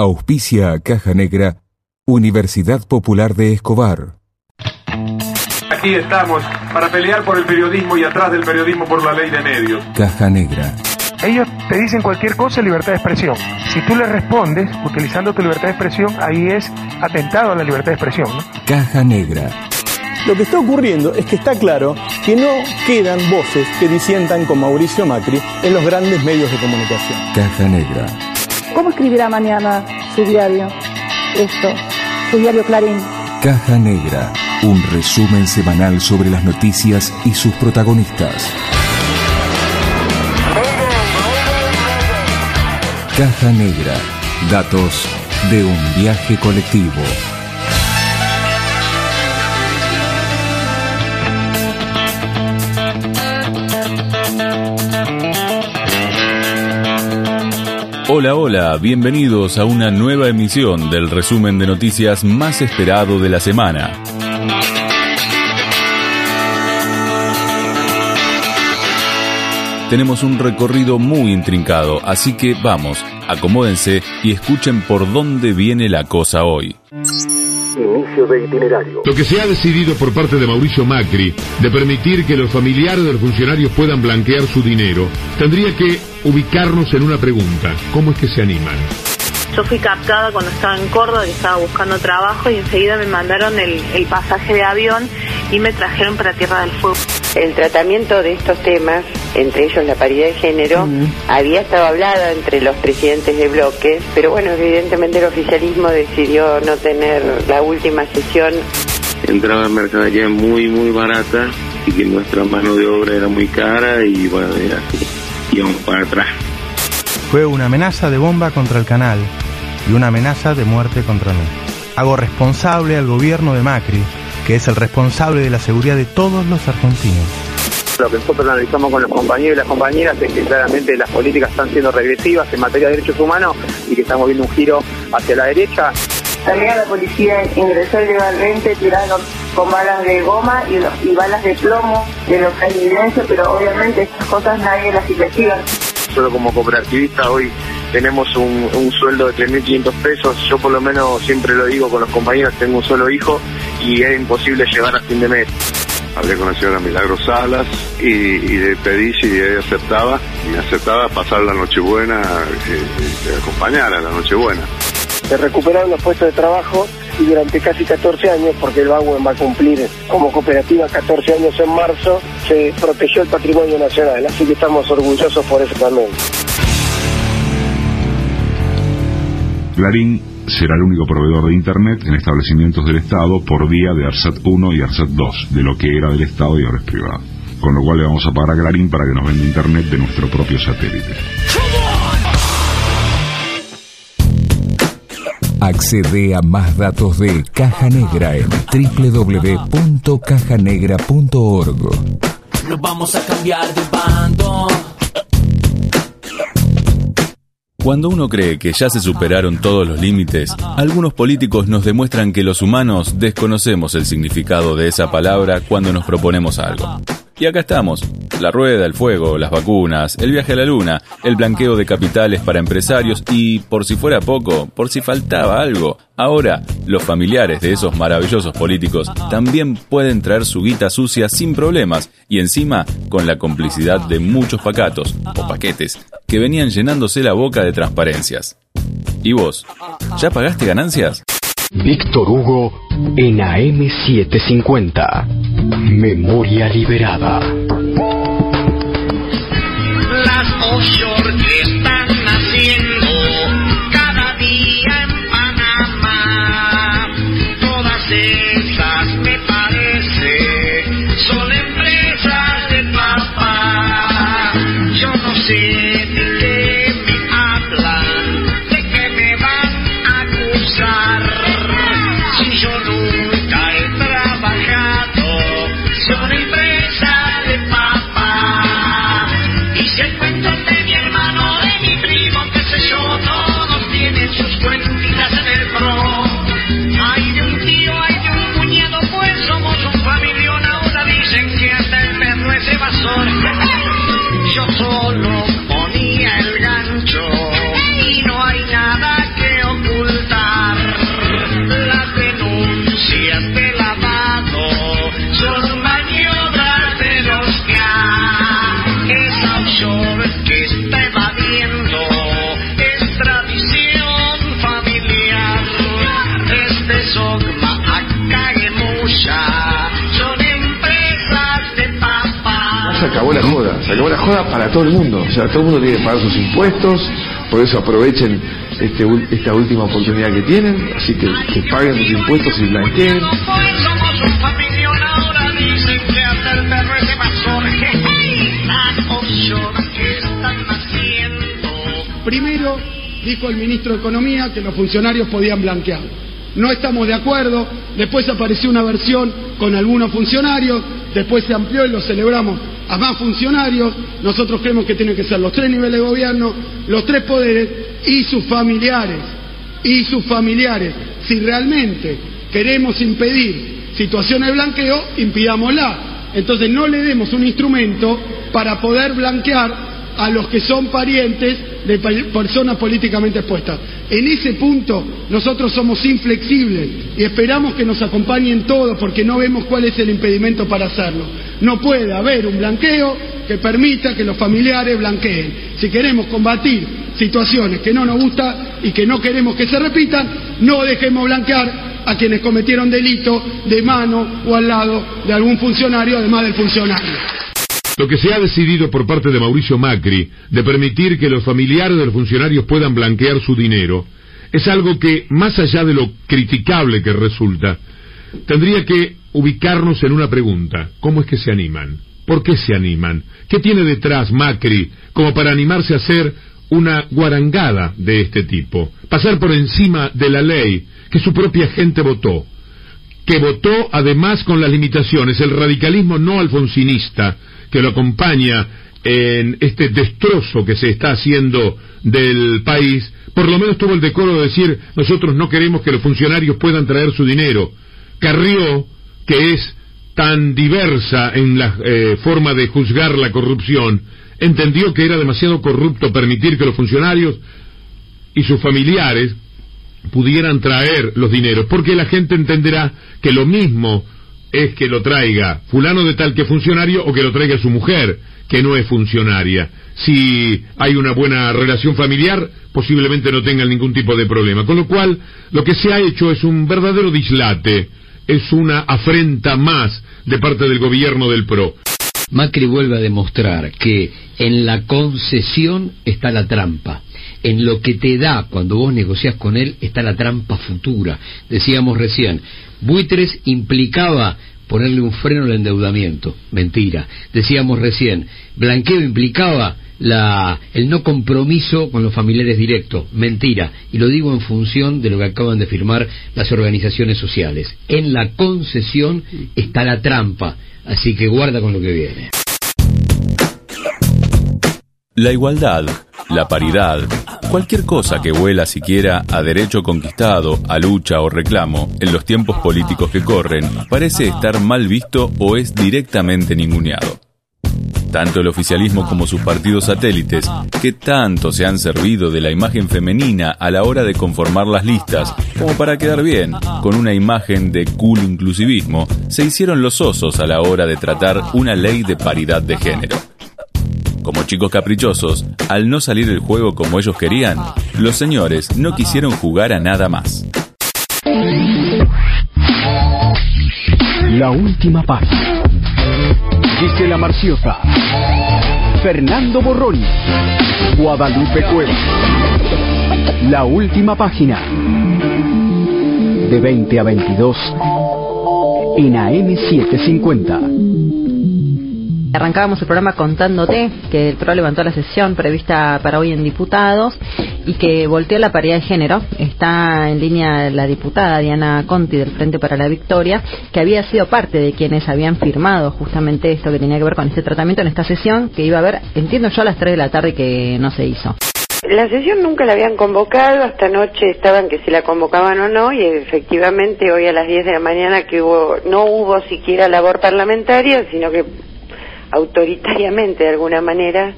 Auspicia a Caja Negra, Universidad Popular de Escobar. Aquí estamos para pelear por el periodismo y atrás del periodismo por la ley de medios. Caja Negra. Ellos te dicen cualquier cosa, libertad de expresión. Si tú le respondes utilizando tu libertad de expresión, ahí es atentado a la libertad de expresión. ¿no? Caja Negra. Lo que está ocurriendo es que está claro que no quedan voces que disientan con Mauricio Macri en los grandes medios de comunicación. Caja Negra. ¿Cómo escribirá mañana su diario? Esto, su diario Clarín. Caja Negra. Un resumen semanal sobre las noticias y sus protagonistas. Caja Negra. Datos de un viaje colectivo. Hola, hola, bienvenidos a una nueva emisión del resumen de noticias más esperado de la semana. Tenemos un recorrido muy intrincado, así que vamos, acomódense y escuchen por dónde viene la cosa hoy. Lo que se ha decidido por parte de Mauricio Macri de permitir que los familiares de los funcionarios puedan blanquear su dinero, tendría que ubicarnos en una pregunta. ¿Cómo es que se animan? Yo fui captada cuando estaba en Córdoba, que estaba buscando trabajo y enseguida me mandaron el, el pasaje de avión y me trajeron para Tierra del Fuego. El tratamiento de estos temas, entre ellos la paridad de género, había estado hablada entre los presidentes de bloques, pero bueno, evidentemente el oficialismo decidió no tener la última sesión. Entraba mercadería muy, muy barata y que nuestra mano de obra era muy cara y bueno, era así, íbamos para atrás. Fue una amenaza de bomba contra el canal y una amenaza de muerte contra mí. Hago responsable al gobierno de Macri, que es el responsable de la seguridad de todos los argentinos. Lo que nosotros analizamos con los compañeros y las compañeras es que claramente las políticas están siendo regresivas en materia de derechos humanos y que estamos viendo un giro hacia la derecha. También la policía ingresó ilegalmente tirando con balas de goma y, y balas de plomo de lo que hay evidencia, pero obviamente estas cosas nadie las investiga. Solo como cooperativista hoy tenemos un, sueldo de 3.500 pesos. Yo por lo menos siempre lo digo con los compañeros, tengo un solo hijo y es imposible llegar a fin de mes. Hablé con la señora Milagros Salas y, y le pedí si ella aceptaba, y me aceptaba pasar la Nochebuena, eh, eh, acompañar a la Nochebuena. Se recuperaron los puestos de trabajo y durante casi 14 años, porque el Bagüen va a cumplir como cooperativa 14 años en marzo, se protegió el patrimonio nacional, así que estamos orgullosos por eso también. Clarín será el único proveedor de Internet en establecimientos del Estado por vía de ARSAT 1 y ARSAT 2, de lo que era del Estado y ahora es privado. Con lo cual le vamos a pagar a Clarín para que nos venda Internet de nuestro propio satélite. Accede a más datos de Caja Negra en www.cajanegra.org. Nos vamos a cambiar de bando. Cuando uno cree que ya se superaron todos los límites, algunos políticos nos demuestran que los humanos desconocemos el significado de esa palabra cuando nos proponemos algo. Y acá estamos. La rueda, el fuego, las vacunas, el viaje a la luna, el blanqueo de capitales para empresarios y, por si fuera poco, por si faltaba algo, ahora los familiares de esos maravillosos políticos también pueden traer su guita sucia sin problemas y encima con la complicidad de muchos pacatos o paquetes que venían llenándose la boca de transparencias. ¿Y vos? ¿Ya pagaste ganancias? Víctor Hugo en AM750. Memoria liberada. Para todo el mundo. O sea, todo el mundo tiene que pagar sus impuestos, por eso aprovechen este, esta última oportunidad que tienen, así que, que paguen sus impuestos y blanqueen. Primero, dijo el ministro de Economía que los funcionarios podían blanquear. No estamos de acuerdo, después apareció una versión con algunos funcionarios, después se amplió y lo celebramos a más funcionarios, nosotros creemos que tienen que ser los tres niveles de gobierno, los tres poderes y sus familiares, y sus familiares. Si realmente queremos impedir situaciones de blanqueo, impidámosla. Entonces no le demos un instrumento para poder blanquear a los que son parientes de personas políticamente expuestas. En ese punto nosotros somos inflexibles y esperamos que nos acompañen todos porque no vemos cuál es el impedimento para hacerlo. No puede haber un blanqueo que permita que los familiares blanqueen. Si queremos combatir situaciones que no nos gustan y que no queremos que se repitan, no dejemos blanquear a quienes cometieron delito de mano o al lado de algún funcionario, además del funcionario. Lo que se ha decidido por parte de Mauricio Macri de permitir que los familiares de los funcionarios puedan blanquear su dinero es algo que, más allá de lo criticable que resulta, tendría que ubicarnos en una pregunta. ¿Cómo es que se animan? ¿Por qué se animan? ¿Qué tiene detrás Macri como para animarse a hacer una guarangada de este tipo? Pasar por encima de la ley que su propia gente votó que votó además con las limitaciones, el radicalismo no alfonsinista, que lo acompaña en este destrozo que se está haciendo del país, por lo menos tuvo el decoro de decir nosotros no queremos que los funcionarios puedan traer su dinero. Carrió, que es tan diversa en la eh, forma de juzgar la corrupción, entendió que era demasiado corrupto permitir que los funcionarios y sus familiares pudieran traer los dineros, porque la gente entenderá que lo mismo es que lo traiga fulano de tal que funcionario o que lo traiga su mujer, que no es funcionaria. Si hay una buena relación familiar, posiblemente no tengan ningún tipo de problema. Con lo cual, lo que se ha hecho es un verdadero dislate, es una afrenta más de parte del gobierno del PRO. Macri vuelve a demostrar que en la concesión está la trampa. En lo que te da cuando vos negociás con él está la trampa futura. Decíamos recién, Buitres implicaba ponerle un freno al endeudamiento. Mentira. Decíamos recién, blanqueo implicaba la, el no compromiso con los familiares directos. Mentira. Y lo digo en función de lo que acaban de firmar las organizaciones sociales. En la concesión está la trampa. Así que guarda con lo que viene. La igualdad, la paridad, cualquier cosa que vuela siquiera a derecho conquistado, a lucha o reclamo en los tiempos políticos que corren, parece estar mal visto o es directamente ninguneado. Tanto el oficialismo como sus partidos satélites, que tanto se han servido de la imagen femenina a la hora de conformar las listas, como para quedar bien, con una imagen de cool inclusivismo, se hicieron los osos a la hora de tratar una ley de paridad de género. Como chicos caprichosos, al no salir el juego como ellos querían, los señores no quisieron jugar a nada más. La última página. Gisela Marciota. Fernando Borroni. Guadalupe Cueva. La última página. De 20 a 22 en AM750. Arrancábamos el programa contándote que el PRO levantó la sesión prevista para hoy en diputados y que volteó la paridad de género. Está en línea la diputada Diana Conti del Frente para la Victoria, que había sido parte de quienes habían firmado justamente esto que tenía que ver con este tratamiento en esta sesión que iba a haber, entiendo yo, a las 3 de la tarde que no se hizo. La sesión nunca la habían convocado, hasta anoche estaban que si la convocaban o no, y efectivamente hoy a las 10 de la mañana que hubo, no hubo siquiera labor parlamentaria, sino que autoritariamente de alguna manera,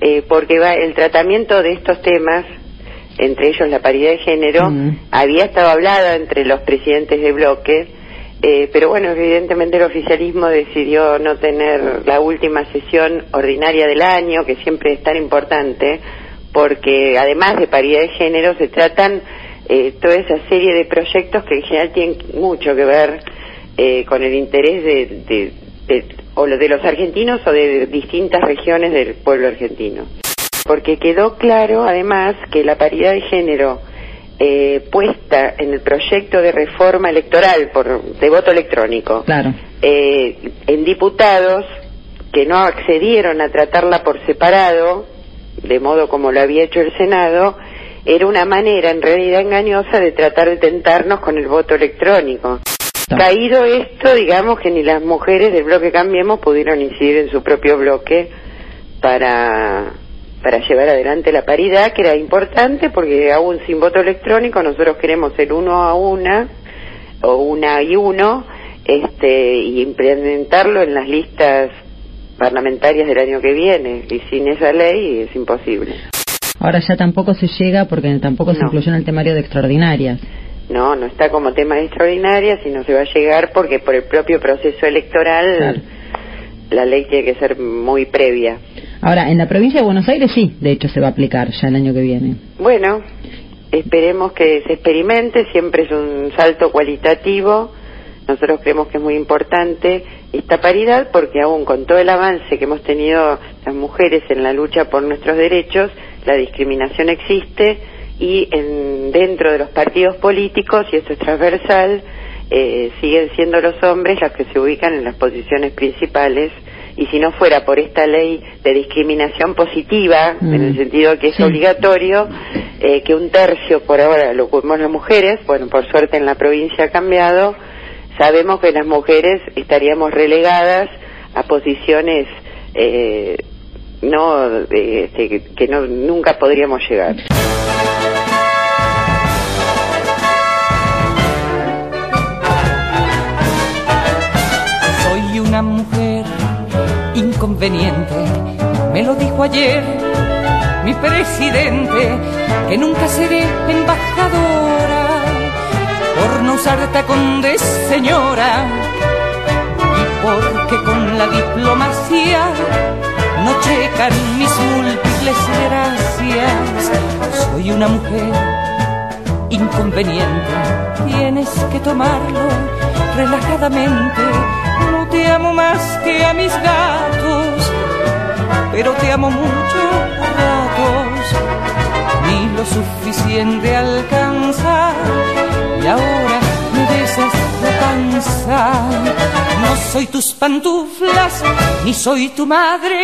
eh, porque va, el tratamiento de estos temas, entre ellos la paridad de género, había estado hablado entre los presidentes de bloque, eh, pero bueno, evidentemente el oficialismo decidió no tener la última sesión ordinaria del año, que siempre es tan importante, porque además de paridad de género se tratan eh, toda esa serie de proyectos que en general tienen mucho que ver con el interés de o de los argentinos o de distintas regiones del pueblo argentino. Porque quedó claro, además, que la paridad de género eh, puesta en el proyecto de reforma electoral por de voto electrónico Claro. eh, en diputados que no accedieron a tratarla por separado, de modo como lo había hecho el Senado, era una manera en realidad engañosa de tratar de tentarnos con el voto electrónico. Caído esto, digamos que ni las mujeres del bloque Cambiemos pudieron incidir en su propio bloque para, para llevar adelante la paridad, que era importante porque aún sin voto electrónico nosotros queremos el uno a una o una y uno este, y implementarlo en las listas parlamentarias del año que viene y sin esa ley es imposible. Ahora ya tampoco se llega porque tampoco se incluyó en el temario de extraordinarias. No, no está como tema de extraordinaria, sino se va a llegar porque por el propio proceso electoral la ley tiene que ser muy previa. Ahora, en la provincia de Buenos Aires sí, de hecho se va a aplicar ya el año que viene. Bueno, esperemos que se experimente, siempre es un salto cualitativo. Nosotros creemos que es muy importante esta paridad porque aún con todo el avance que hemos tenido las mujeres en la lucha por nuestros derechos, la discriminación existe y en, dentro de los partidos políticos, y esto es transversal, eh, siguen siendo los hombres los que se ubican en las posiciones principales y si no fuera por esta ley de discriminación positiva, en el sentido que es obligatorio, eh, que un tercio por ahora lo ocupamos las mujeres, bueno, por suerte en la provincia ha cambiado, sabemos que las mujeres estaríamos relegadas a posiciones eh, no este, que, que no nunca podríamos llegar. Soy una mujer inconveniente, me lo dijo ayer mi presidente, que nunca seré embajadora por no usar tacón de señora y porque con la diplomacia no checan mis múltiples gracias. Soy una mujer inconveniente, tienes que tomarlo relajadamente. No te amo más que a mis gatos, pero te amo mucho a ratos. Ni lo suficiente alcanza y ahora No soy tus pantuflas, ni soy tu madre,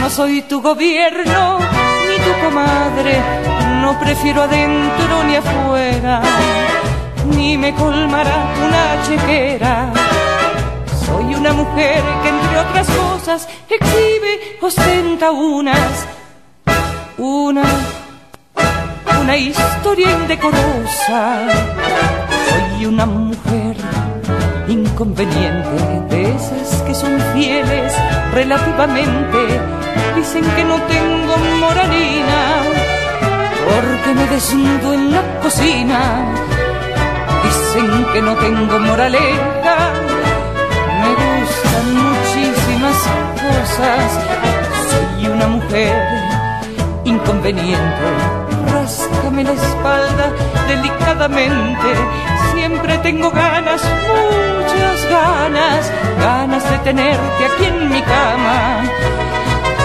no soy tu gobierno, ni tu comadre. No prefiero adentro ni afuera, ni me colmará una chequera. Soy una mujer que entre otras cosas exhibe, ostenta unas, una, una historia indecorosa. Soy una mujer inconveniente de esas que son fieles relativamente. Dicen que no tengo moralina porque me desnudo en la cocina. Dicen que no tengo moraleja, me gustan muchísimas cosas. Soy una mujer inconveniente, ráscame la espalda delicadamente. Siempre tengo ganas, muchas ganas, ganas de tenerte aquí en mi cama.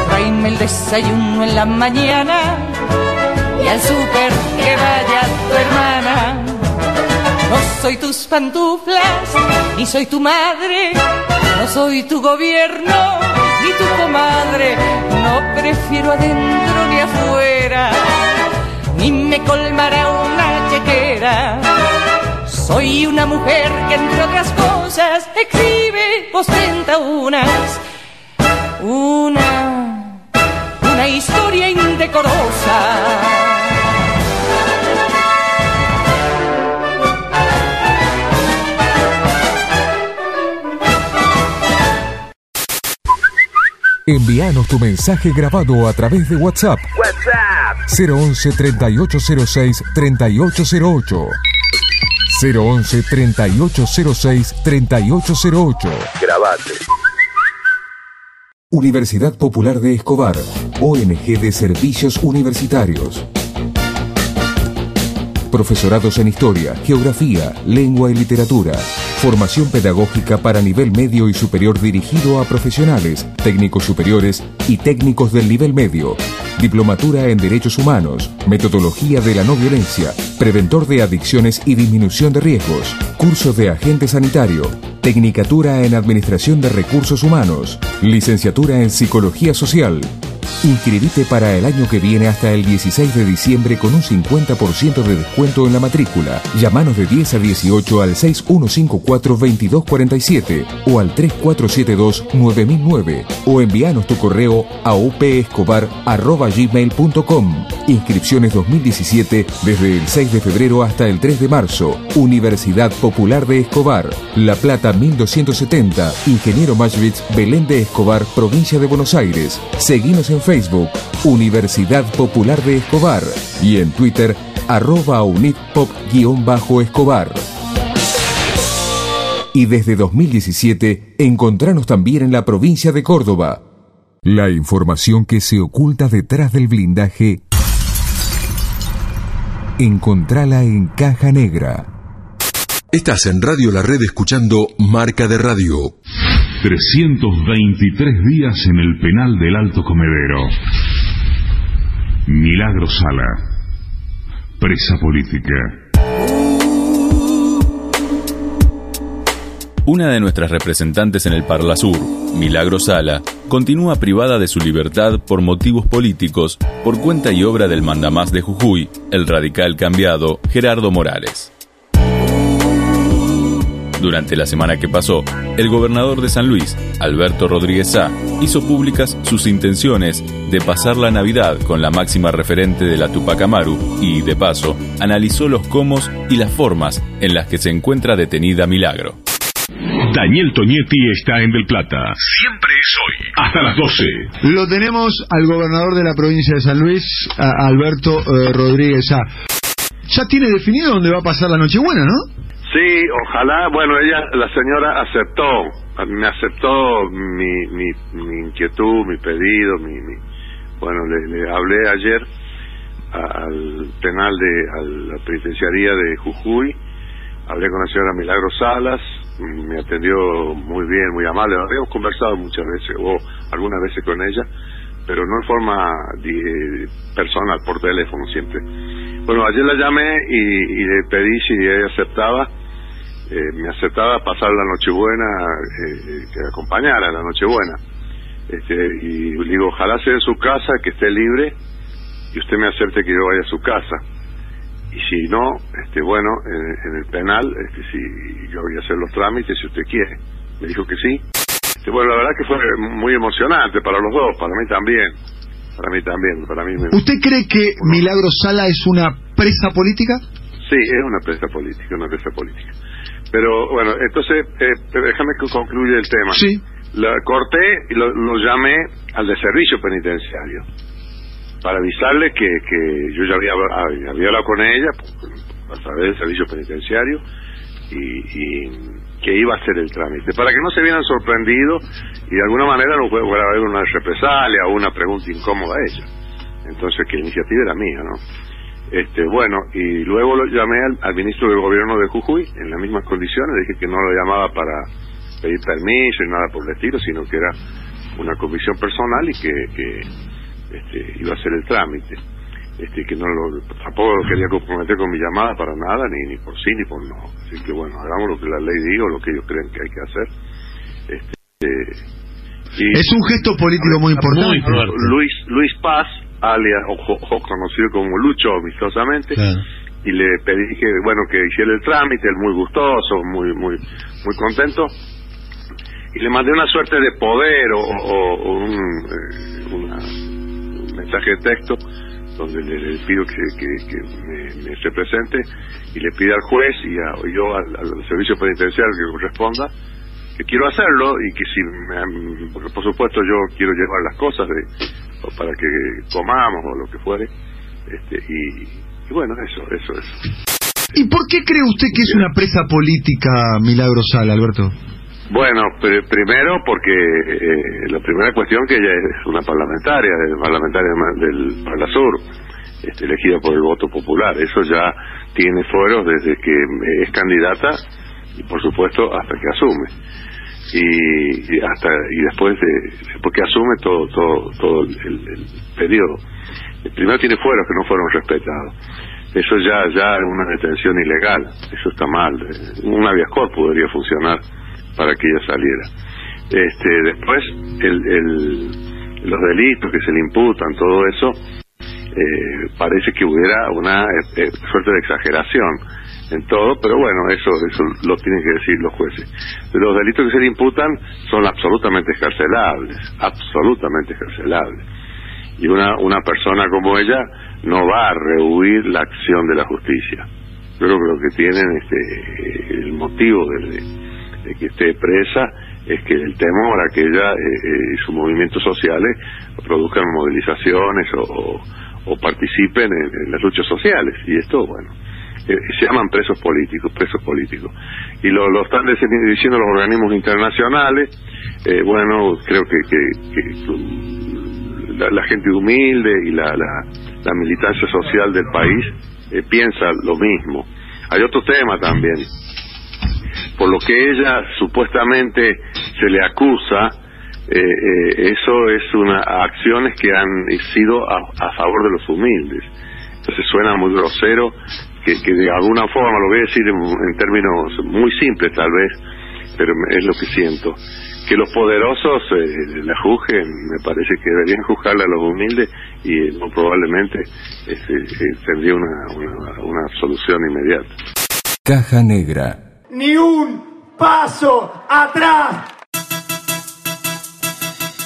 Tráeme el desayuno en la mañana y al súper que vaya tu hermana. No soy tus pantuflas, ni soy tu madre, no soy tu gobierno, ni tu comadre. No prefiero adentro ni afuera, ni me colmará una chequera. Soy una mujer que entre otras cosas exhibe, ostenta unas, una, una historia indecorosa. Envíanos tu mensaje grabado a través de WhatsApp WhatsApp 011 3806 3808. 011 3806 3808. Grabate. Universidad Popular de Escobar, ONG de Servicios Universitarios. profesorados en historia, geografía, lengua y literatura. Formación pedagógica para nivel medio y superior dirigido a profesionales, técnicos superiores y técnicos del nivel medio. Diplomatura en Derechos Humanos, Metodología de la No Violencia, Preventor de Adicciones y Disminución de Riesgos, Curso de Agente Sanitario, Tecnicatura en Administración de Recursos Humanos, Licenciatura en Psicología Social. Inscribite para el año que viene hasta el 16 de diciembre con un 50% de descuento en la matrícula. Llámanos de 10 a 18 al 6154-2247 o al 3472-9009 o envíanos tu correo a upescobar.gmail.com. Inscripciones 2017 desde el 6 de febrero hasta el 3 de marzo. Universidad Popular de Escobar. La Plata 1270. Ingeniero Mashvitz, Belén de Escobar, Provincia de Buenos Aires. Seguimos en Facebook, Universidad Popular de Escobar. Y en Twitter, arroba unitpop-escobar. Y desde 2017, encontranos también en la provincia de Córdoba. La información que se oculta detrás del blindaje, encontrala en Caja Negra. Estás en Radio La Red escuchando Marca de Radio. 323 días en el penal del Alto Comedero. Milagro Sala. Presa política. Una de nuestras representantes en el Parla Sur, Milagro Sala, continúa privada de su libertad por motivos políticos por cuenta y obra del mandamás de Jujuy, el radical cambiado Gerardo Morales. Durante la semana que pasó, el gobernador de San Luis, Alberto Rodríguez Sá, hizo públicas sus intenciones de pasar la Navidad con la máxima referente de la Tupac Amaru y, de paso, analizó los cómo y las formas en las que se encuentra detenida Milagro. Daniel Toñetti está en Del Plata. Siempre es hoy. Hasta las 12. Lo tenemos al gobernador de la provincia de San Luis, Alberto eh, Rodríguez Sá. Ya tiene definido dónde va a pasar la Nochebuena, ¿no? Sí, ojalá, bueno, ella, la señora aceptó, me aceptó mi, mi, mi inquietud, mi pedido, mi, mi bueno, le, hablé ayer al penal de, a la penitenciaría de Jujuy, hablé con la señora Milagro Salas, me atendió muy bien, muy amable, habíamos conversado muchas veces, o algunas veces con ella, pero no en forma di- personal, por teléfono siempre. Bueno, ayer la llamé y le pedí si ella aceptaba, eh, me aceptaba pasar la Nochebuena, eh, que acompañara la Nochebuena. Este, y le digo, ojalá sea en su casa, que esté libre, y usted me acepte que yo vaya a su casa. Y si no, este, bueno, en, en el penal, este, si yo voy a hacer los trámites, si usted quiere. Me dijo que sí. Este, bueno, la verdad que fue muy emocionante para los dos, para mí también. Para mí también, para mí me... ¿Usted cree que Milagro Sala es una presa política? Sí, es una presa política, una presa política. Pero bueno, entonces, eh, déjame que concluya el tema. Sí. La corté y lo, lo llamé al de servicio penitenciario para avisarle que, que yo ya había, había había hablado con ella a través del servicio penitenciario y, y que iba a hacer el trámite, para que no se vieran sorprendidos y de alguna manera no fuera a haber una represalia o una pregunta incómoda a ella. Entonces, que la iniciativa era mía, ¿no? Este, bueno, y luego lo llamé al, al ministro del gobierno de Jujuy en las mismas condiciones, dije que no lo llamaba para pedir permiso y nada por el estilo, sino que era una comisión personal y que, que este, iba a hacer el trámite. Este, que no lo, tampoco lo quería comprometer con mi llamada para nada, ni, ni por sí ni por no. Así que bueno, hagamos lo que la ley diga o lo que ellos creen que hay que hacer. Este, y- Es un gesto político muy importante. Luis Luis Paz, alias o, conocido como Lucho amistosamente, y le pedí que bueno que hiciera el trámite, él muy gustoso, muy muy muy contento, y le mandé una suerte de poder o, o- o un, eh, una- un mensaje de texto donde le, le pido que, que- que me, me represente y le pide al juez y a- yo al, al servicio penitenciario que corresponda que quiero hacerlo y que si me- porque por supuesto yo quiero llevar las cosas de, para que comamos o lo que fuere este y, y bueno eso eso eso ¿Y por qué cree usted que es una presa política Milagro Sala, Alberto? bueno pr- primero porque eh, la primera cuestión que ella es una parlamentaria eh, parlamentaria del Parla Sur este, elegida por el voto popular. Eso ya tiene fueros desde que es candidata y por supuesto hasta que asume. Y, hasta y después de después que asume todo todo todo el, periodo. Primero tiene fueros que no fueron respetados. Eso ya ya es una detención ilegal. Eso está mal. Un habeas podría funcionar para que ella saliera. Este después el, los delitos que se le imputan todo eso eh, parece que hubiera una eh, suerte de exageración en todo, pero bueno, eso eso lo tienen que decir los jueces. Los delitos que se le imputan son absolutamente escarcelables, absolutamente escarcelables. Y una, una persona como ella no va a rehuir la acción de la justicia. Yo creo que lo que tienen este, el motivo de, que esté presa es que el temor a que ella eh, eh, y sus movimientos sociales produzcan movilizaciones o, o participen en, las luchas sociales. Y esto, bueno, eh, se llaman presos políticos, presos políticos. Y lo, están diciendo los organismos internacionales. Eh, bueno, creo que, la, gente humilde y la, la, militancia social del país eh, piensa lo mismo. Hay otro tema también. Por lo que ella supuestamente se le acusa, eso es una acciones que han sido a, a favor de los humildes. Entonces suena muy grosero que, de alguna forma, lo voy a decir en, términos muy simples tal vez, pero es lo que siento, que los poderosos eh, la juzguen, me parece que deberían juzgarla a los humildes y eh, probablemente este, eh, tendría una, una, una solución inmediata. Caja Negra. Ni un paso atrás.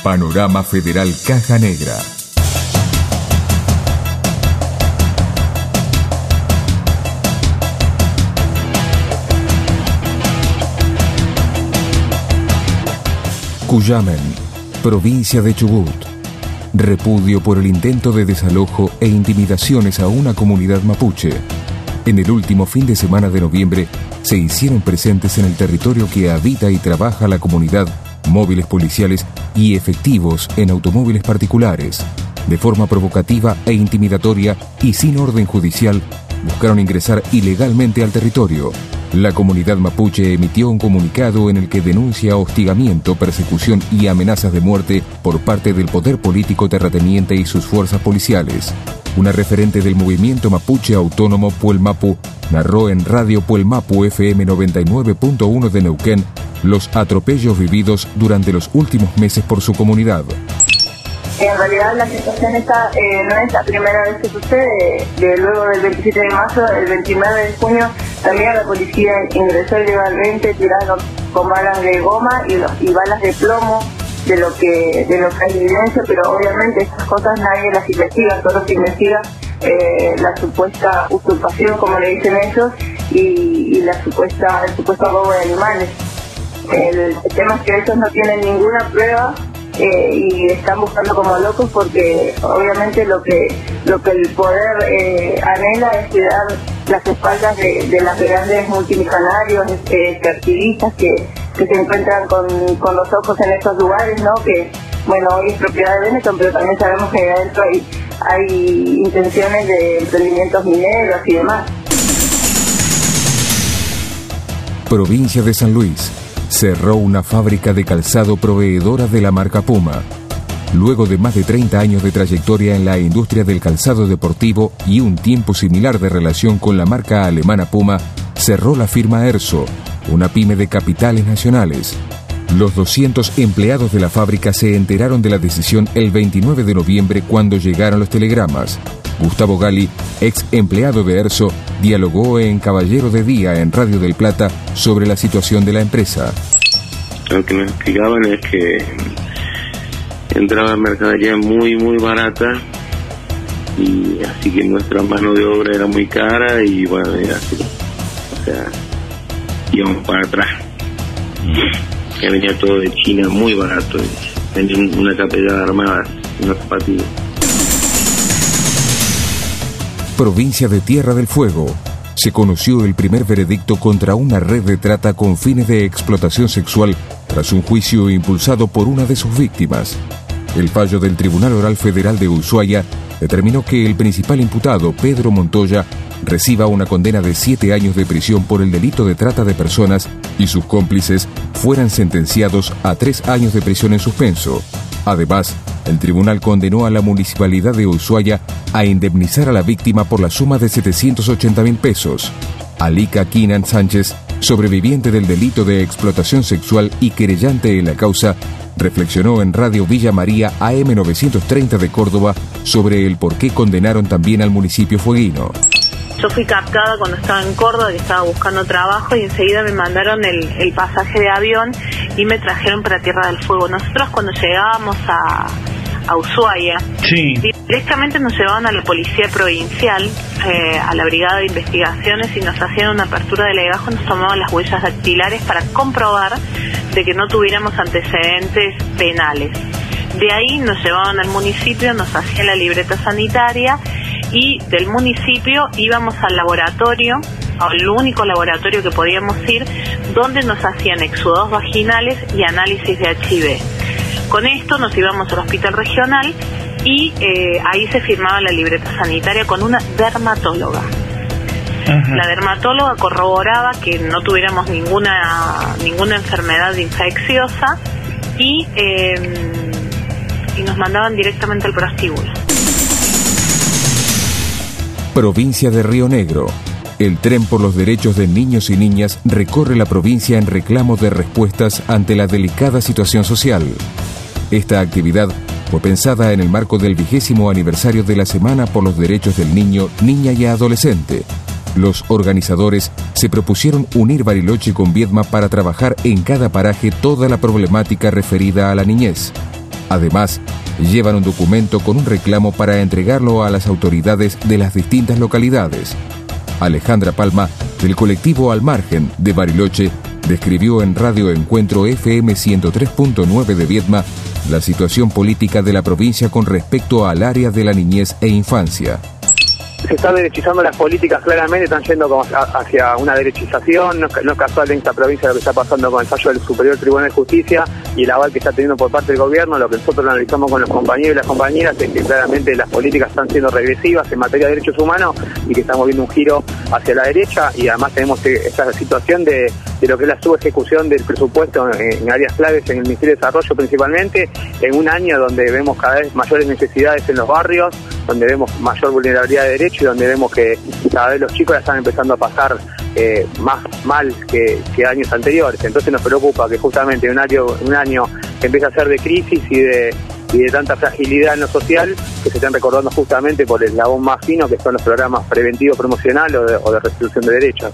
Panorama Federal Caja Negra. Cuyamen, provincia de Chubut. Repudio por el intento de desalojo e intimidaciones a una comunidad mapuche. En el último fin de semana de noviembre se hicieron presentes en el territorio que habita y trabaja la comunidad móviles policiales y efectivos en automóviles particulares. De forma provocativa e intimidatoria y sin orden judicial, buscaron ingresar ilegalmente al territorio la comunidad mapuche emitió un comunicado en el que denuncia hostigamiento, persecución y amenazas de muerte por parte del poder político terrateniente y sus fuerzas policiales. Una referente del movimiento mapuche autónomo Puelmapu narró en Radio Puelmapu FM 99.1 de Neuquén los atropellos vividos durante los últimos meses por su comunidad. En realidad la situación eh, no es la primera vez que sucede. De luego del 27 de marzo, el 29 de junio, también la policía ingresó ilegalmente tirando con balas de goma y, y balas de plomo de lo que de lo que hay evidencia, pero obviamente estas cosas nadie las investiga, solo se investiga eh, la supuesta usurpación, como le dicen ellos, y, la supuesta el supuesto robo de animales. el tema es que ellos no tienen ninguna prueba eh, y están buscando como locos porque obviamente lo que lo que el poder eh, anhela es cuidar las espaldas de, las grandes multimillonarios, este, activistas que, se encuentran con, los ojos en estos lugares, ¿no? Que, bueno, hoy es propiedad de Benetton, pero también sabemos que adentro hay, hay intenciones de emprendimientos mineros y demás. Provincia de San Luis cerró una fábrica de calzado proveedora de la marca Puma. Luego de más de 30 años de trayectoria en la industria del calzado deportivo y un tiempo similar de relación con la marca alemana Puma, cerró la firma Erso, una pyme de capitales nacionales. Los 200 empleados de la fábrica se enteraron de la decisión el 29 de noviembre cuando llegaron los telegramas. Gustavo Gali, ex empleado de ERSO, dialogó en Caballero de Día en Radio del Plata sobre la situación de la empresa. Lo que nos explicaban es que entraba mercadería muy, muy barata y así que nuestra mano de obra era muy cara y bueno, era así. O sea, íbamos para atrás. Que venía todo de China muy barato. Tenía una capellada armada, unas zapatillas provincia de Tierra del Fuego, se conoció el primer veredicto contra una red de trata con fines de explotación sexual tras un juicio impulsado por una de sus víctimas. El fallo del Tribunal Oral Federal de Ushuaia determinó que el principal imputado, Pedro Montoya, reciba una condena de siete años de prisión por el delito de trata de personas y sus cómplices fueran sentenciados a tres años de prisión en suspenso. Además, el tribunal condenó a la municipalidad de Ushuaia a indemnizar a la víctima por la suma de 780 mil pesos. Alika Kinan Sánchez, sobreviviente del delito de explotación sexual y querellante en la causa, reflexionó en Radio Villa María AM 930 de Córdoba sobre el por qué condenaron también al municipio fueguino. Yo fui captada cuando estaba en Córdoba, que estaba buscando trabajo, y enseguida me mandaron el, el pasaje de avión y me trajeron para Tierra del Fuego. Nosotros cuando llegábamos a, a Ushuaia, directamente nos llevaban a la policía provincial, eh, a la brigada de investigaciones y nos hacían una apertura de legajo, nos tomaban las huellas dactilares para comprobar de que no tuviéramos antecedentes penales. De ahí nos llevaban al municipio, nos hacían la libreta sanitaria y del municipio íbamos al laboratorio, al único laboratorio que podíamos ir, donde nos hacían exudados vaginales y análisis de HIV. Con esto nos íbamos al hospital regional y eh, ahí se firmaba la libreta sanitaria con una dermatóloga. La dermatóloga corroboraba que no tuviéramos ninguna ninguna enfermedad infecciosa y, eh, y nos mandaban directamente al prostíbulo. Provincia de Río Negro. El tren por los derechos de niños y niñas recorre la provincia en reclamo de respuestas ante la delicada situación social. Esta actividad fue pensada en el marco del vigésimo aniversario de la Semana por los Derechos del Niño, Niña y Adolescente. Los organizadores se propusieron unir Bariloche con Viedma para trabajar en cada paraje toda la problemática referida a la niñez. Además, llevan un documento con un reclamo para entregarlo a las autoridades de las distintas localidades. Alejandra Palma, del colectivo Al Margen de Bariloche, describió en Radio Encuentro FM 103.9 de Viedma la situación política de la provincia con respecto al área de la niñez e infancia. Se están derechizando las políticas claramente, están yendo como hacia una derechización, no, es casual en esta provincia lo que está pasando con el fallo del Superior Tribunal de Justicia y el aval que está teniendo por parte del gobierno, lo que nosotros analizamos con los compañeros y las compañeras es que claramente las políticas están siendo regresivas en materia de derechos humanos y que estamos viendo un giro hacia la derecha y además tenemos esta situación de, lo que es la subejecución del presupuesto en, áreas claves en el Ministerio de Desarrollo principalmente, en un año donde vemos cada vez mayores necesidades en los barrios, donde vemos mayor vulnerabilidad de derechos y donde vemos que cada vez los chicos ya están empezando a pasar eh, más mal que, años anteriores. Entonces nos preocupa que justamente un año, un año que a ser de crisis y de, y de tanta fragilidad en lo social, que se están recordando justamente por el eslabón más fino, que son los programas preventivos promocionales o de, restitución de derechos.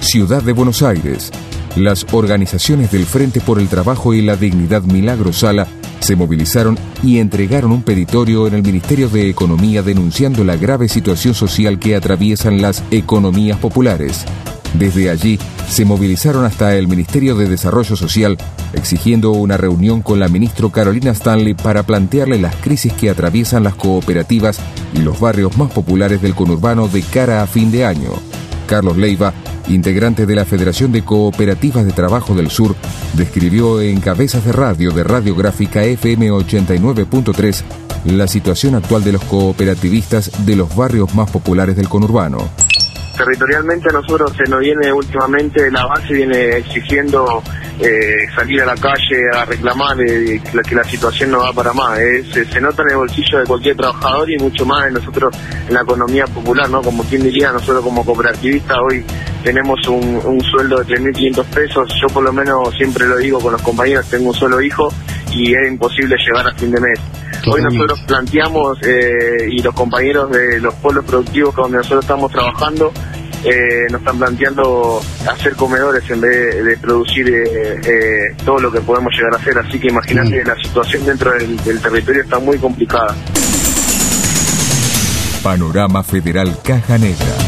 Ciudad de Buenos Aires. Las organizaciones del Frente por el Trabajo y la Dignidad Milagro Sala se movilizaron y entregaron un peditorio en el Ministerio de Economía denunciando la grave situación social que atraviesan las economías populares. Desde allí se movilizaron hasta el Ministerio de Desarrollo Social exigiendo una reunión con la ministra Carolina Stanley para plantearle las crisis que atraviesan las cooperativas y los barrios más populares del conurbano de cara a fin de año. Carlos Leiva integrante de la Federación de Cooperativas de Trabajo del Sur, describió en Cabezas de Radio de Radiográfica FM 89.3 la situación actual de los cooperativistas de los barrios más populares del conurbano territorialmente a nosotros se nos viene últimamente, la base viene exigiendo eh, salir a la calle a reclamar eh, que, la, situación no va para más. se, nota en el bolsillo de cualquier trabajador y mucho más en nosotros en la economía popular, ¿no? Como quien diría, nosotros como cooperativistas hoy tenemos un, sueldo de 3.500 pesos, yo por lo menos siempre lo digo con los compañeros, tengo un solo hijo y es imposible llegar a fin de mes. Hoy nosotros planteamos eh, y los compañeros de los pueblos productivos donde nosotros estamos trabajando eh, nos están planteando hacer comedores en vez de, producir eh, todo lo que podemos llegar a hacer. Así que imagínate, la situación dentro del, del territorio está muy complicada. Panorama Federal Caja Negra.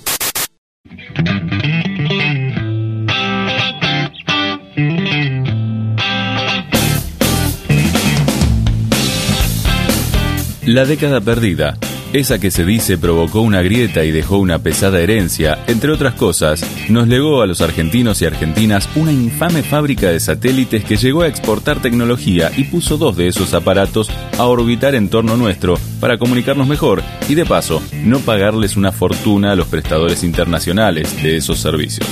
La década perdida, esa que se dice provocó una grieta y dejó una pesada herencia, entre otras cosas, nos legó a los argentinos y argentinas una infame fábrica de satélites que llegó a exportar tecnología y puso dos de esos aparatos a orbitar en torno nuestro para comunicarnos mejor y de paso no pagarles una fortuna a los prestadores internacionales de esos servicios.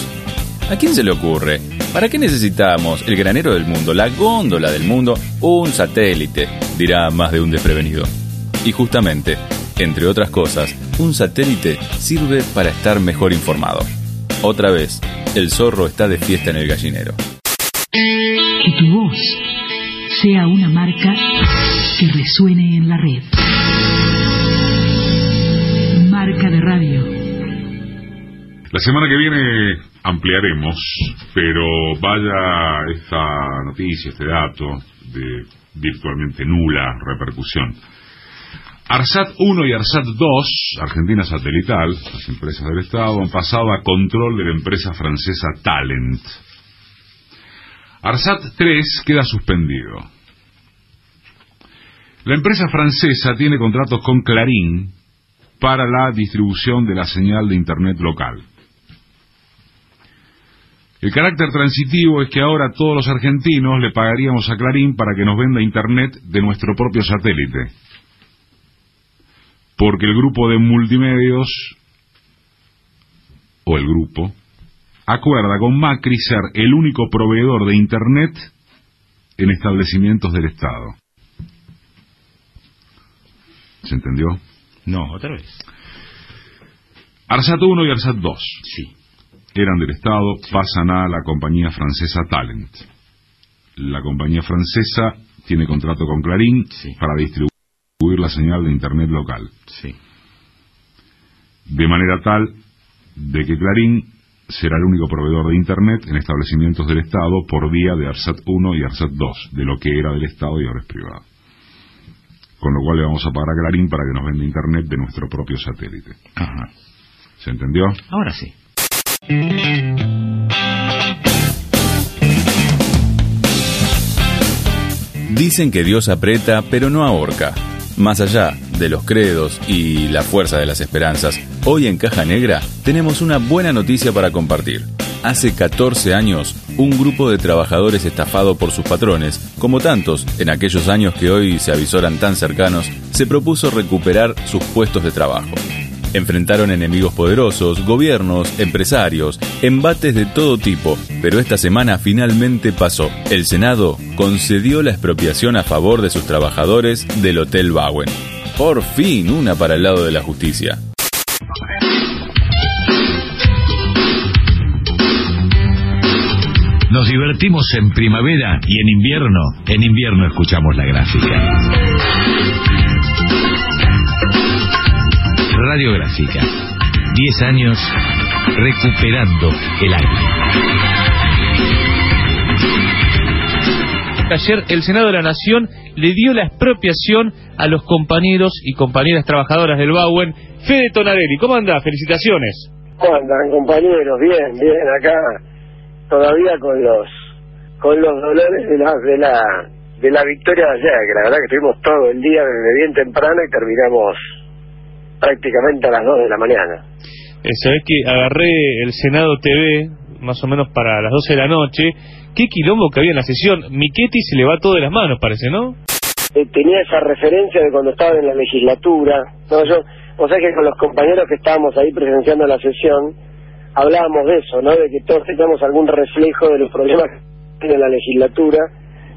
¿A quién se le ocurre? ¿Para qué necesitamos el granero del mundo, la góndola del mundo, un satélite? Dirá más de un desprevenido. Y justamente, entre otras cosas, un satélite sirve para estar mejor informado. Otra vez, el zorro está de fiesta en el gallinero. Que tu voz sea una marca que resuene en la red. Marca de radio. La semana que viene ampliaremos, pero vaya esta noticia, este dato de virtualmente nula repercusión. ARSAT 1 y ARSAT 2, Argentina Satelital, las empresas del Estado, han pasado a control de la empresa francesa Talent. ARSAT 3 queda suspendido. La empresa francesa tiene contratos con Clarín para la distribución de la señal de Internet local. El carácter transitivo es que ahora todos los argentinos le pagaríamos a Clarín para que nos venda Internet de nuestro propio satélite porque el grupo de multimedios, o el grupo, acuerda con Macri ser el único proveedor de Internet en establecimientos del Estado. ¿Se entendió? No, otra vez. ARSAT 1 y ARSAT 2. Sí. Eran del Estado, pasan a la compañía francesa Talent. La compañía francesa tiene contrato con Clarín para distribuir la señal de Internet local. Sí. De manera tal de que Clarín será el único proveedor de Internet en establecimientos del Estado por vía de ARSAT 1 y ARSAT 2, de lo que era del Estado y ahora es privado. Con lo cual le vamos a pagar a Clarín para que nos venda Internet de nuestro propio satélite. Ajá. ¿Se entendió? Ahora sí. Dicen que Dios aprieta pero no ahorca. Más allá de los credos y la fuerza de las esperanzas, hoy en Caja Negra tenemos una buena noticia para compartir. Hace 14 años, un grupo de trabajadores estafado por sus patrones, como tantos en aquellos años que hoy se avisoran tan cercanos, se propuso recuperar sus puestos de trabajo. Enfrentaron enemigos poderosos, gobiernos, empresarios, embates de todo tipo, pero esta semana finalmente pasó. El Senado concedió la expropiación a favor de sus trabajadores del Hotel Bowen. Por fin una para el lado de la justicia. Nos divertimos en primavera y en invierno. En invierno escuchamos la gráfica. Radiográfica. 10 años recuperando el aire. Ayer el Senado de la Nación le dio la expropiación a los compañeros y compañeras trabajadoras del Bauen. Fede Tonarelli, ¿cómo anda? Felicitaciones. ¿Cómo andan compañeros? Bien, bien, acá todavía con los con los dolores de la de la de la victoria de ayer, que la verdad que estuvimos todo el día desde bien temprano y terminamos prácticamente a las 2 de la mañana. Eh, Sabés que agarré el Senado TV, más o menos para las 12 de la noche. Qué quilombo que había en la sesión. Miquetti se le va todo de las manos, parece, ¿no? Eh, tenía esa referencia de cuando estaba en la legislatura. No, yo, o sea que con los compañeros que estábamos ahí presenciando la sesión, hablábamos de eso, ¿no? De que todos teníamos algún reflejo de los problemas que tiene la legislatura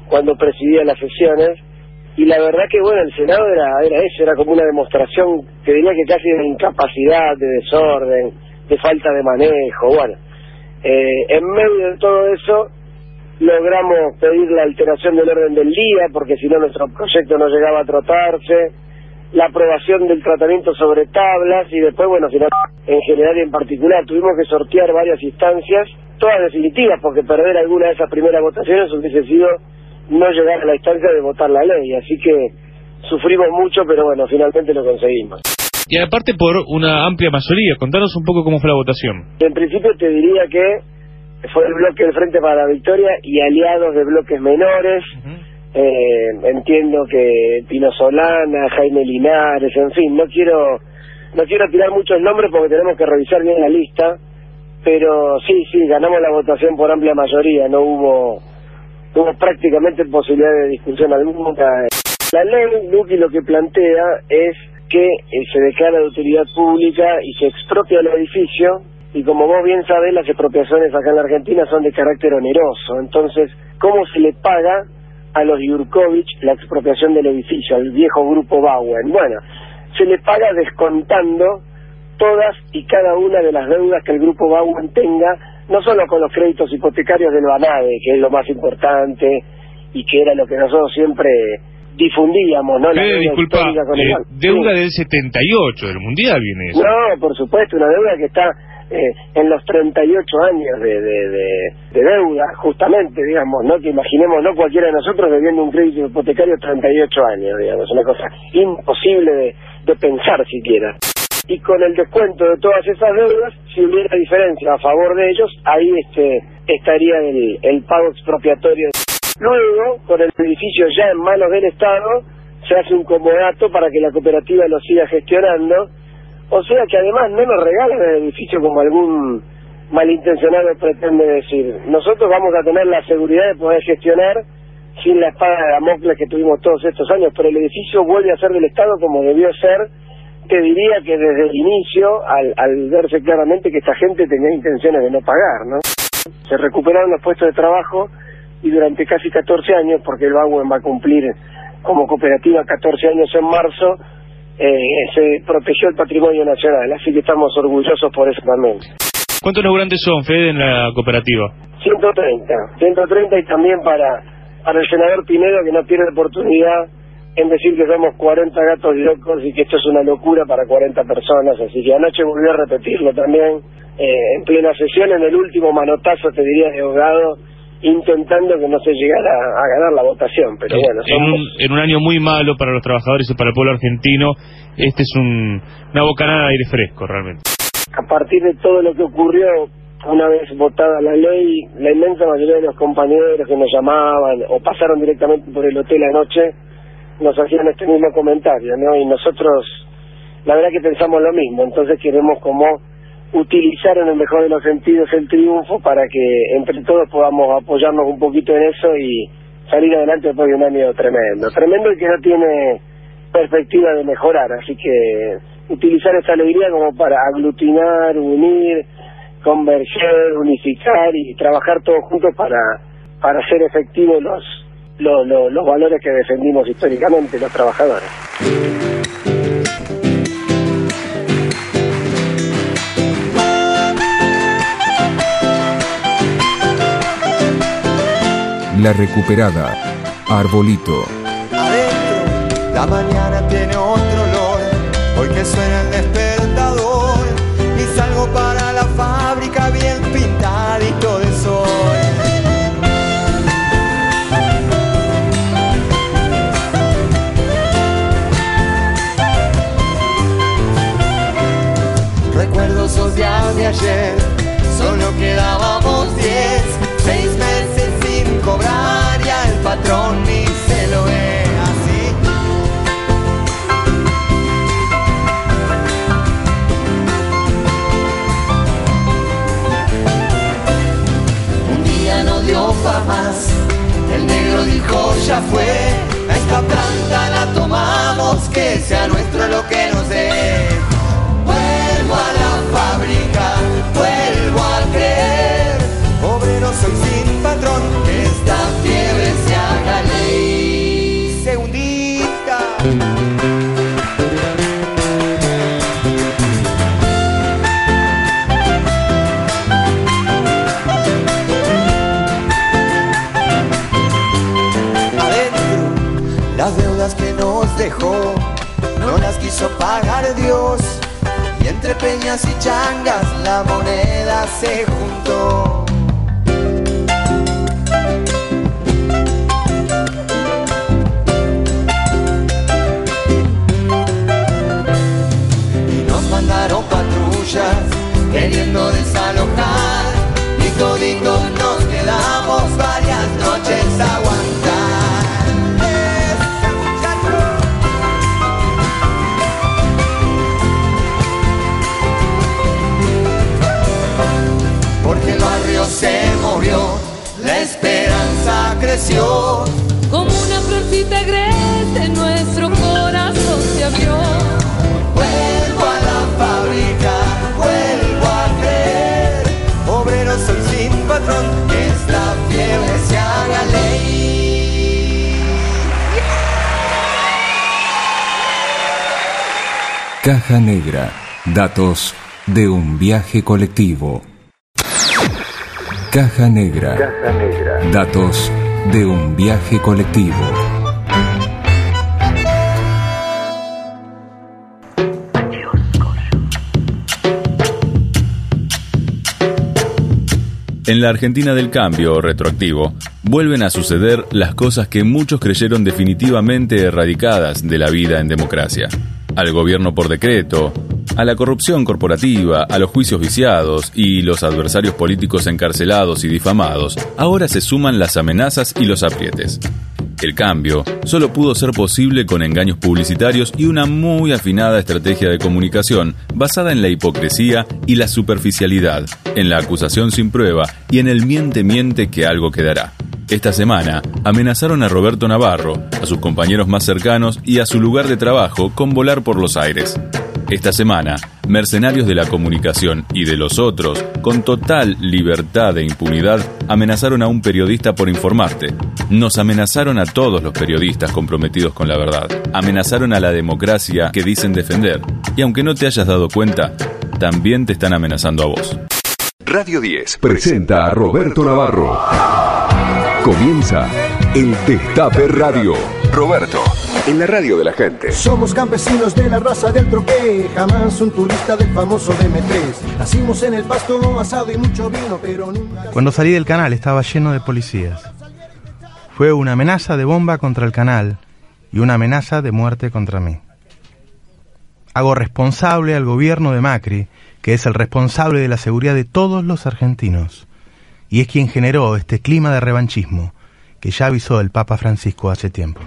cuando presidía las sesiones y la verdad que bueno el senado era era eso era como una demostración que diría que casi de incapacidad de desorden de falta de manejo. Bueno eh, en medio de todo eso logramos pedir la alteración del orden del día porque si no nuestro proyecto no llegaba a tratarse la aprobación del tratamiento sobre tablas y después bueno en general y en particular tuvimos que sortear varias instancias todas definitivas porque perder alguna de esas primeras votaciones hubiese sido no llegar a la instancia de votar la ley. Así que sufrimos mucho, pero bueno, finalmente lo conseguimos. Y aparte por una amplia mayoría, contanos un poco cómo fue la votación. En principio te diría que fue el bloque del Frente para la Victoria y aliados de bloques menores. Eh, entiendo que Pino Solana, Jaime Linares, en fin, no quiero no quiero tirar muchos nombres porque tenemos que revisar bien la lista, pero sí, sí, ganamos la votación por amplia mayoría, no hubo, hubo prácticamente posibilidad de discusión alguna. La ley, Luqui, lo que plantea es que eh, se declara de utilidad pública y se expropia el edificio, y como vos bien sabés, las expropiaciones acá en la Argentina son de carácter oneroso. Entonces, ¿cómo se le paga a los Yurkovich la expropiación del edificio, al viejo grupo Bauen? Bueno, se le paga descontando todas y cada una de las deudas que el grupo Bauen tenga, no solo con los créditos hipotecarios del Banade, que es lo más importante y que era lo que nosotros siempre difundíamos, ¿no? La disculpa, con eh, deuda Sí. del 78, del Mundial viene eso. No, por supuesto, una deuda que está eh, en los 38 años de, de, de, de deuda, justamente, digamos, ¿no? Que imaginemos, no cualquiera de nosotros debiendo un crédito hipotecario 38 años, digamos, una cosa imposible de, de pensar siquiera. Y con el descuento de todas esas deudas, si hubiera diferencia a favor de ellos, ahí este estaría el, pago expropiatorio. Luego, con el edificio ya en manos del Estado, se hace un comodato para que la cooperativa lo siga gestionando. O sea que además no nos regalan el edificio como algún malintencionado pretende decir. Nosotros vamos a tener la seguridad de poder gestionar sin la espada de Damocles que tuvimos todos estos años, pero el edificio vuelve a ser del Estado como debió ser. Te diría que desde el inicio, al, al verse claramente que esta gente tenía intenciones de no pagar, ¿no? Se recuperaron los puestos de trabajo y durante casi 14 años, porque el Bauen va a cumplir como cooperativa 14 años en marzo, eh, se protegió el patrimonio nacional, así que estamos orgullosos por eso también. ¿Cuántos laburantes son, Fede, en la cooperativa? 130, 130 y también para, para el senador Pinedo que no pierde oportunidad en decir que somos 40 gatos locos y que esto es una locura para 40 personas, así que anoche volví a repetirlo también, eh, en plena sesión, en el último manotazo, te diría, de abogado, intentando que no se llegara a ganar la votación, pero bueno, en, un, en un año muy malo para los trabajadores y para el pueblo argentino, este es un, una bocanada de aire fresco, realmente. a partir de todo lo que ocurrió, una vez votada la ley, la inmensa mayoría de los compañeros que nos llamaban o pasaron directamente por el hotel anoche, nos hacían este mismo comentario, ¿no? Y nosotros, la verdad que pensamos lo mismo, entonces queremos como utilizar en el mejor de los sentidos el triunfo para que entre todos podamos apoyarnos un poquito en eso y salir adelante después de un año tremendo, tremendo y que no tiene perspectiva de mejorar, así que utilizar esa alegría como para aglutinar, unir, converger, unificar y trabajar todos juntos para, para hacer efectivos los, los, los, los valores que defendimos históricamente los trabajadores. La recuperada. Arbolito. Adentro, la mañana tiene otro olor. Hoy que suena Solo quedábamos diez, seis meses sin cobrar. Ya el patrón ni se lo ve así. Un día no dio pa' más. El negro dijo ya fue. A esta planta la tomamos, que sea nuestro lo que nos dé. pagar Dios y entre peñas y changas la moneda se juntó. Y nos mandaron patrullas queriendo desalojar y toditos nos quedamos varias noches aguantando. Como una florcita agreste nuestro corazón se abrió. Vuelvo a la fábrica, vuelvo a creer. Obrero soy sin patrón, que esta fiebre se haga ley. Caja Negra. Datos de un viaje colectivo. Caja Negra. Datos de un viaje colectivo. En la Argentina del cambio retroactivo, vuelven a suceder las cosas que muchos creyeron definitivamente erradicadas de la vida en democracia. Al gobierno por decreto, a la corrupción corporativa, a los juicios viciados y los adversarios políticos encarcelados y difamados, ahora se suman las amenazas y los aprietes. El cambio solo pudo ser posible con engaños publicitarios y una muy afinada estrategia de comunicación basada en la hipocresía y la superficialidad, en la acusación sin prueba y en el miente miente que algo quedará. Esta semana amenazaron a Roberto Navarro, a sus compañeros más cercanos y a su lugar de trabajo con volar por los aires. Esta semana, mercenarios de la comunicación y de los otros, con total libertad e impunidad, amenazaron a un periodista por informarte. Nos amenazaron a todos los periodistas comprometidos con la verdad. Amenazaron a la democracia que dicen defender. Y aunque no te hayas dado cuenta, también te están amenazando a vos. Radio 10 presenta a Roberto Navarro. Comienza el Destape Radio. Roberto, en la radio de la gente. Somos campesinos de la raza del troque, jamás un turista del famoso DM3. Nacimos en el pasto asado y mucho vino, pero nunca... Cuando salí del canal estaba lleno de policías. Fue una amenaza de bomba contra el canal y una amenaza de muerte contra mí. Hago responsable al gobierno de Macri, que es el responsable de la seguridad de todos los argentinos, y es quien generó este clima de revanchismo que ya avisó el Papa Francisco hace tiempo.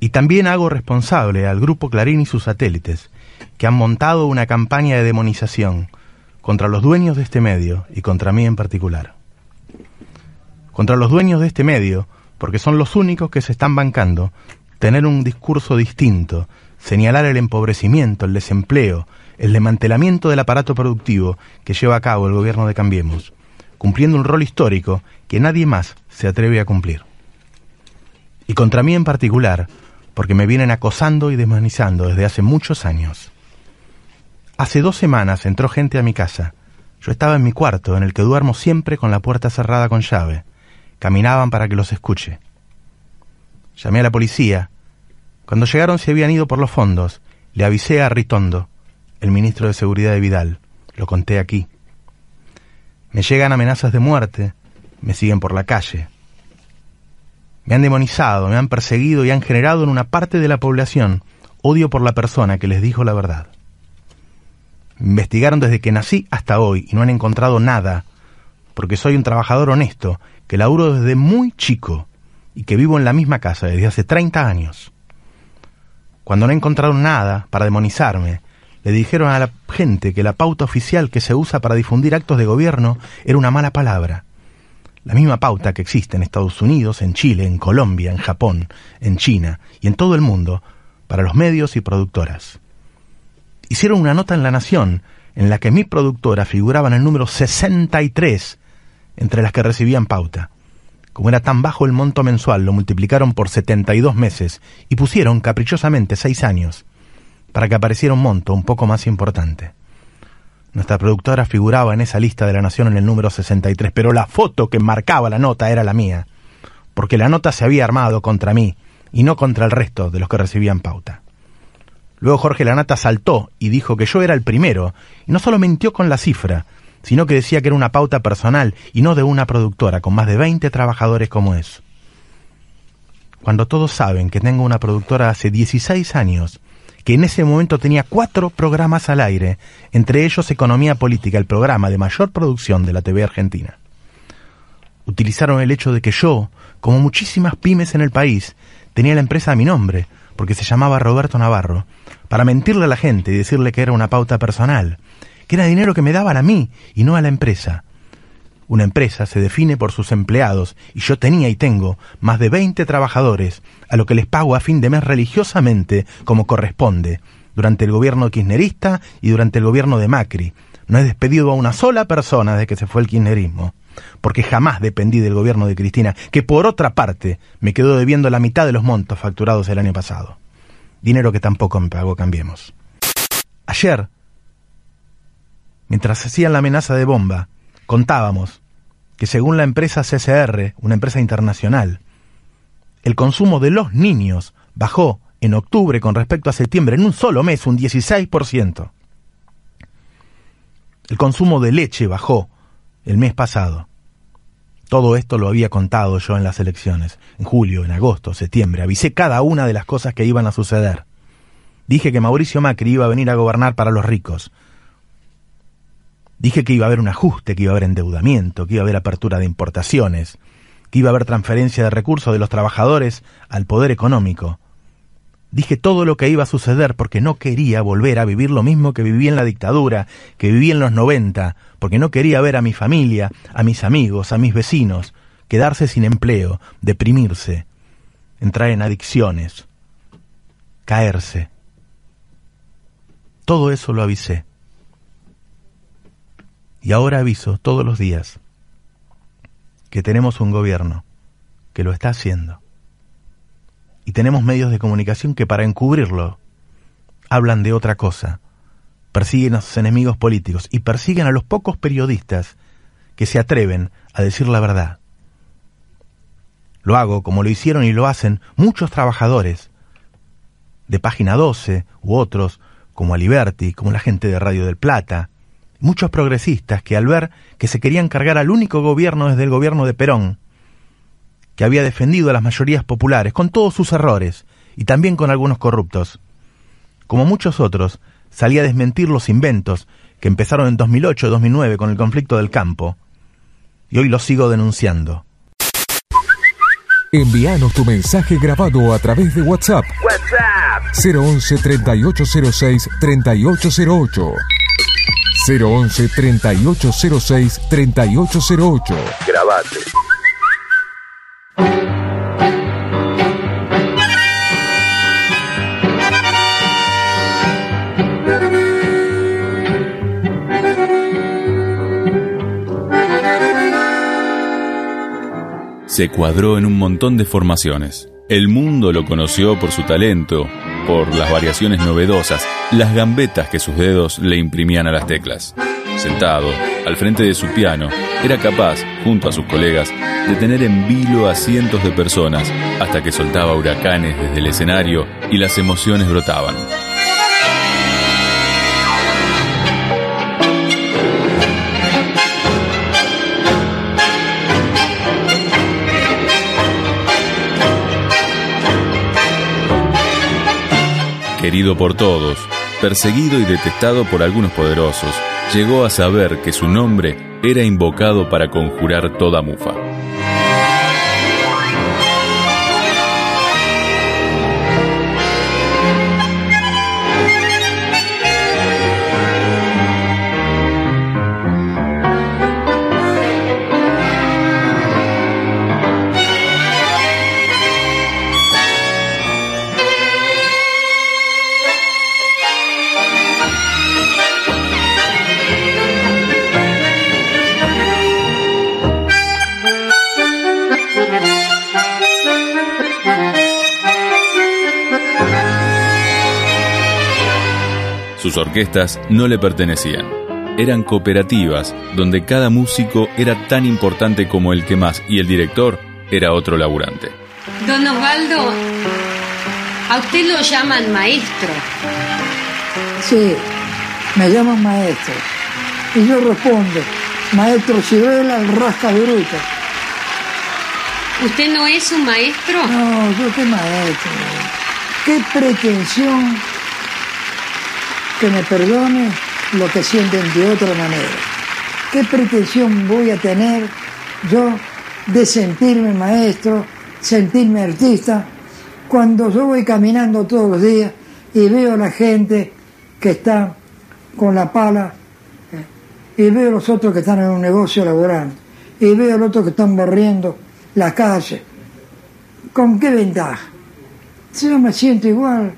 Y también hago responsable al Grupo Clarín y sus satélites, que han montado una campaña de demonización contra los dueños de este medio y contra mí en particular. Contra los dueños de este medio, porque son los únicos que se están bancando tener un discurso distinto, señalar el empobrecimiento, el desempleo, el desmantelamiento del aparato productivo que lleva a cabo el gobierno de Cambiemos, cumpliendo un rol histórico que nadie más se atreve a cumplir. Y contra mí en particular, porque me vienen acosando y desmanizando desde hace muchos años. Hace dos semanas entró gente a mi casa. Yo estaba en mi cuarto, en el que duermo siempre con la puerta cerrada con llave. Caminaban para que los escuche. Llamé a la policía. Cuando llegaron se habían ido por los fondos. Le avisé a Ritondo, el ministro de Seguridad de Vidal. Lo conté aquí. Me llegan amenazas de muerte. Me siguen por la calle. Me han demonizado, me han perseguido y han generado en una parte de la población odio por la persona que les dijo la verdad. Me investigaron desde que nací hasta hoy y no han encontrado nada, porque soy un trabajador honesto, que laburo desde muy chico y que vivo en la misma casa desde hace 30 años. Cuando no encontraron nada para demonizarme, le dijeron a la gente que la pauta oficial que se usa para difundir actos de gobierno era una mala palabra. La misma pauta que existe en Estados Unidos, en Chile, en Colombia, en Japón, en China y en todo el mundo para los medios y productoras. Hicieron una nota en La Nación en la que mi productora figuraba en el número 63 entre las que recibían pauta. Como era tan bajo el monto mensual, lo multiplicaron por 72 meses y pusieron caprichosamente 6 años para que apareciera un monto un poco más importante. Nuestra productora figuraba en esa lista de la Nación en el número 63, pero la foto que marcaba la nota era la mía, porque la nota se había armado contra mí y no contra el resto de los que recibían pauta. Luego Jorge Lanata saltó y dijo que yo era el primero, y no solo mintió con la cifra, sino que decía que era una pauta personal y no de una productora con más de 20 trabajadores como es. Cuando todos saben que tengo una productora hace 16 años, que en ese momento tenía cuatro programas al aire, entre ellos Economía Política, el programa de mayor producción de la TV argentina. Utilizaron el hecho de que yo, como muchísimas pymes en el país, tenía la empresa a mi nombre, porque se llamaba Roberto Navarro, para mentirle a la gente y decirle que era una pauta personal, que era dinero que me daban a mí y no a la empresa. Una empresa se define por sus empleados y yo tenía y tengo más de 20 trabajadores a lo que les pago a fin de mes religiosamente como corresponde, durante el gobierno kirchnerista y durante el gobierno de Macri. No he despedido a una sola persona desde que se fue el kirchnerismo, porque jamás dependí del gobierno de Cristina, que por otra parte me quedó debiendo la mitad de los montos facturados el año pasado. Dinero que tampoco me pagó Cambiemos. Ayer, mientras hacían la amenaza de bomba, contábamos que según la empresa CCR, una empresa internacional, el consumo de los niños bajó en octubre con respecto a septiembre en un solo mes un 16%. El consumo de leche bajó el mes pasado. Todo esto lo había contado yo en las elecciones, en julio, en agosto, septiembre. Avisé cada una de las cosas que iban a suceder. Dije que Mauricio Macri iba a venir a gobernar para los ricos. Dije que iba a haber un ajuste, que iba a haber endeudamiento, que iba a haber apertura de importaciones, que iba a haber transferencia de recursos de los trabajadores al poder económico. Dije todo lo que iba a suceder porque no quería volver a vivir lo mismo que viví en la dictadura, que viví en los 90, porque no quería ver a mi familia, a mis amigos, a mis vecinos, quedarse sin empleo, deprimirse, entrar en adicciones, caerse. Todo eso lo avisé. Y ahora aviso todos los días que tenemos un gobierno que lo está haciendo. Y tenemos medios de comunicación que para encubrirlo hablan de otra cosa. Persiguen a sus enemigos políticos y persiguen a los pocos periodistas que se atreven a decir la verdad. Lo hago como lo hicieron y lo hacen muchos trabajadores de Página 12 u otros como Aliberti, como la gente de Radio del Plata, muchos progresistas que al ver que se querían cargar al único gobierno desde el gobierno de Perón, que había defendido a las mayorías populares, con todos sus errores, y también con algunos corruptos, como muchos otros, salía a desmentir los inventos que empezaron en 2008-2009 con el conflicto del campo, y hoy los sigo denunciando. Envíanos tu mensaje grabado a través de WhatsApp. WhatsApp 011 3806 3808. 011 3806 3808. Grabate. Se cuadró en un montón de formaciones. El mundo lo conoció por su talento, por las variaciones novedosas, las gambetas que sus dedos le imprimían a las teclas. Sentado, al frente de su piano, era capaz, junto a sus colegas, de tener en vilo a cientos de personas hasta que soltaba huracanes desde el escenario y las emociones brotaban. Querido por todos, perseguido y detestado por algunos poderosos, llegó a saber que su nombre era invocado para conjurar toda mufa. Orquestas no le pertenecían. Eran cooperativas donde cada músico era tan importante como el que más y el director era otro laburante. Don Osvaldo, a usted lo llaman maestro. Sí, me llaman maestro. Y yo respondo, maestro Chivela, el rasca bruto. ¿Usted no es un maestro? No, yo qué maestro. Qué pretensión que me perdone lo que sienten de otra manera. ¿Qué pretensión voy a tener yo de sentirme maestro, sentirme artista, cuando yo voy caminando todos los días y veo a la gente que está con la pala eh, y veo a los otros que están en un negocio laborando y veo a los otros que están barriendo la calle. ¿Con qué ventaja? Si yo me siento igual,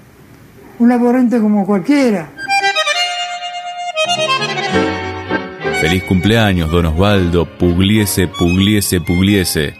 un laborante como cualquiera. Feliz cumpleaños, don Osvaldo, Pugliese, Pugliese, Pugliese.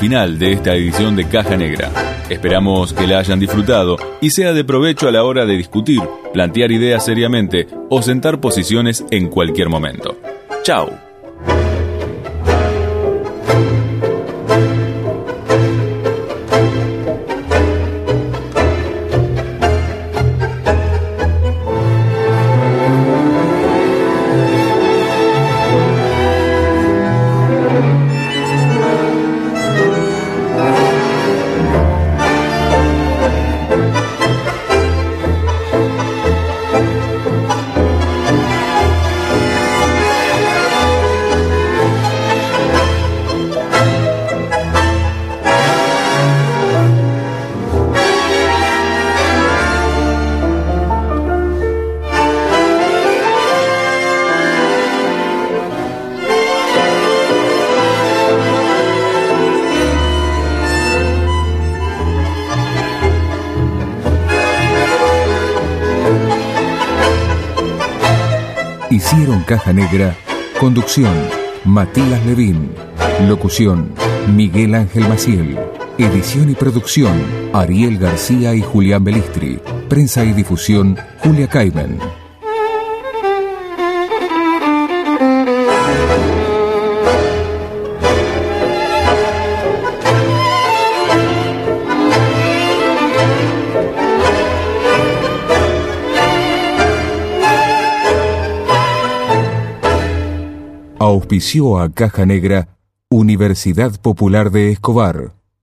Final de esta edición de Caja Negra. Esperamos que la hayan disfrutado y sea de provecho a la hora de discutir, plantear ideas seriamente o sentar posiciones en cualquier momento. Chao. Negra. Conducción, Matías Levín. Locución, Miguel Ángel Maciel. Edición y producción, Ariel García y Julián Belistri. Prensa y difusión, Julia Caimen. Auspició a Caja Negra Universidad Popular de Escobar.